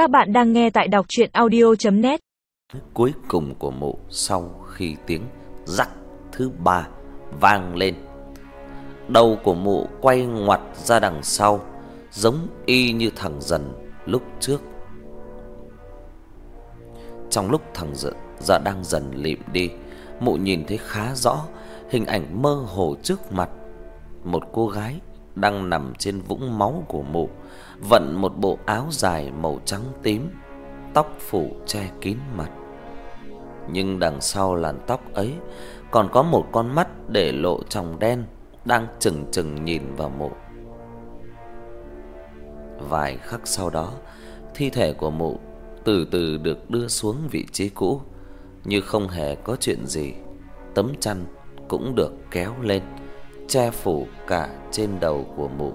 Các bạn đang nghe tại đọc chuyện audio.net Cuối cùng của mụ sau khi tiếng rắc thứ ba vang lên. Đầu của mụ quay ngoặt ra đằng sau, Giống y như thằng dần lúc trước. Trong lúc thằng dần giờ đang dần lịm đi Mụ nhìn thấy khá rõ Hình ảnh mơ hồ trước mặt Một cô gái đang nằm trên vũng máu của mụ, Vận một bộ áo dài màu trắng tím, Tóc phủ che kín mặt. Nhưng đằng sau làn tóc ấy Còn có một con mắt để lộ tròng đen Đang chừng chừng nhìn vào mụ. Vài khắc sau đó, Thi thể của mụ từ từ được đưa xuống vị trí cũ, Như không hề có chuyện gì, Tấm chăn cũng được kéo lên. Che phủ cả trên đầu của mụ.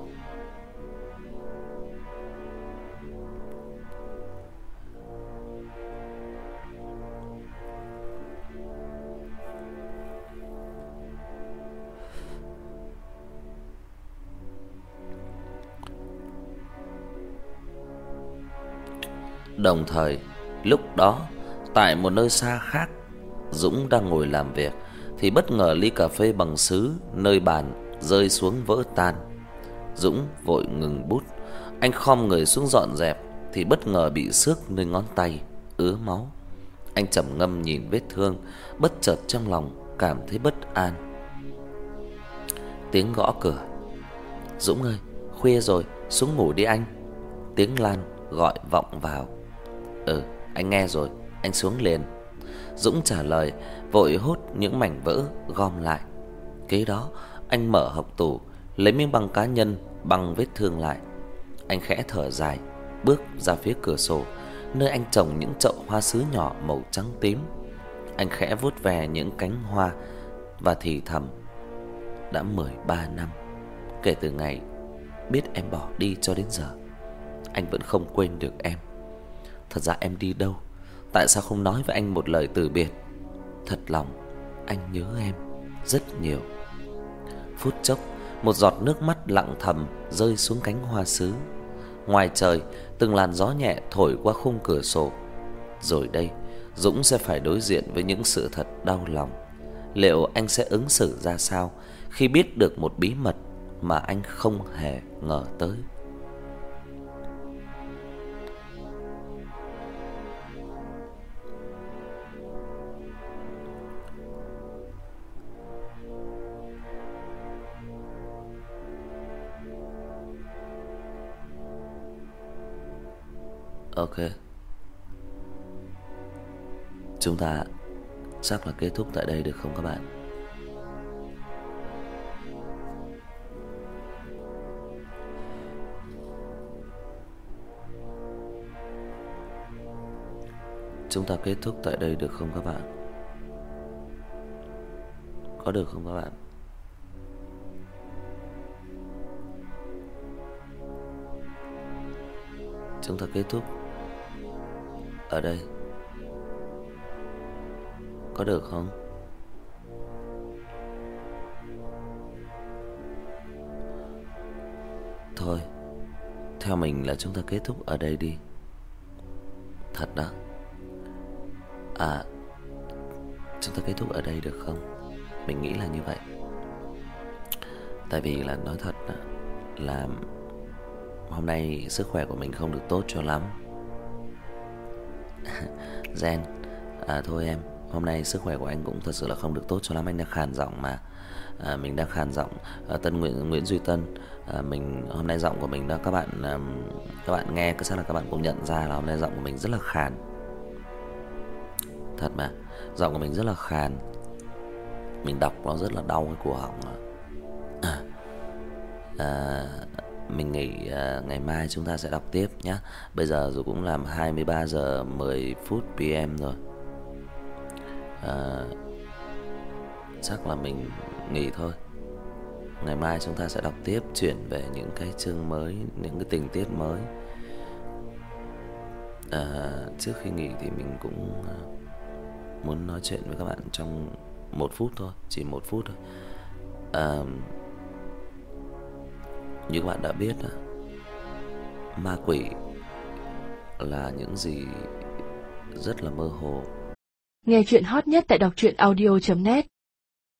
Đồng thời, lúc đó tại một nơi xa khác, Dũng đang ngồi làm việc thì bất ngờ ly cà phê bằng sứ nơi bàn rơi xuống vỡ tan. Dũng vội ngừng bút, anh khom người xuống dọn dẹp thì bất ngờ bị xước nơi ngón tay, ứa máu. Anh trầm ngâm nhìn vết thương, bất chợt trong lòng cảm thấy bất an. Tiếng gõ cửa. Dũng ơi, khuya rồi, xuống ngủ đi anh. Tiếng Lan gọi vọng vào. Ừ, anh nghe rồi, anh xuống liền. Dũng trả lời, vội hốt những mảnh vỡ gom lại. Kế đó, anh mở hộc tủ, lấy miếng băng cá nhân băng vết thương lại. Anh khẽ thở dài, bước ra phía cửa sổ, nơi anh trồng những chậu hoa sứ nhỏ màu trắng tím. Anh khẽ vuốt về những cánh hoa và thì thầm: đã 13 năm kể từ ngày biết em bỏ đi cho đến giờ, anh vẫn không quên được em. Thật ra em đi đâu Tại sao không nói với anh một lời từ biệt? Thật lòng, Anh nhớ em rất nhiều. Phút chốc, Một giọt nước mắt lặng thầm Rơi xuống cánh hoa sứ. Ngoài trời, Từng làn gió nhẹ thổi qua khung cửa sổ. Rồi đây, Dũng sẽ phải đối diện với những sự thật đau lòng. Liệu anh sẽ ứng xử ra sao Khi biết được một bí mật Mà anh không hề ngờ tới? Ok. Chúng ta chắc là kết thúc tại đây được không các bạn? Chúng ta kết thúc tại đây được không các bạn? Có được không các bạn? Chúng ta kết thúc ở đây. Có được không? Thôi, theo mình là chúng ta kết thúc ở đây đi. Thật đó. À chúng ta kết thúc ở đây được không? Mình nghĩ là như vậy. Tại vì là nói thật là hôm nay sức khỏe của mình không được tốt cho lắm. Gen. À, Thôi em Hôm nay sức khỏe của anh cũng thật sự là không được tốt cho lắm. Anh đang khàn giọng mà. À, Mình đang khàn giọng. À, Tân Nguyễn Nguyễn Duy Tân. À, Mình hôm nay giọng của mình đó các bạn à, Các bạn nghe chắc là các bạn cũng nhận ra là hôm nay giọng của mình rất là khàn. Thật mà Giọng của mình rất là khàn. Mình đọc nó rất là đau cái cổ họng à, à, mình nghỉ uh, ngày mai chúng ta sẽ đọc tiếp nhé. Bây giờ dù cũng làm 23 giờ 10 phút PM rồi. À, chắc là mình nghỉ thôi. Ngày mai chúng ta sẽ đọc tiếp chuyển về những cái chương mới, những cái tình tiết mới. À, trước khi nghỉ thì mình cũng à, muốn nói chuyện với các bạn trong một phút thôi, chỉ một phút thôi. À, như các bạn đã biết Ma quỷ là những gì rất là mơ hồ. Nghe chuyện hot nhất tại đọc truyện audio.net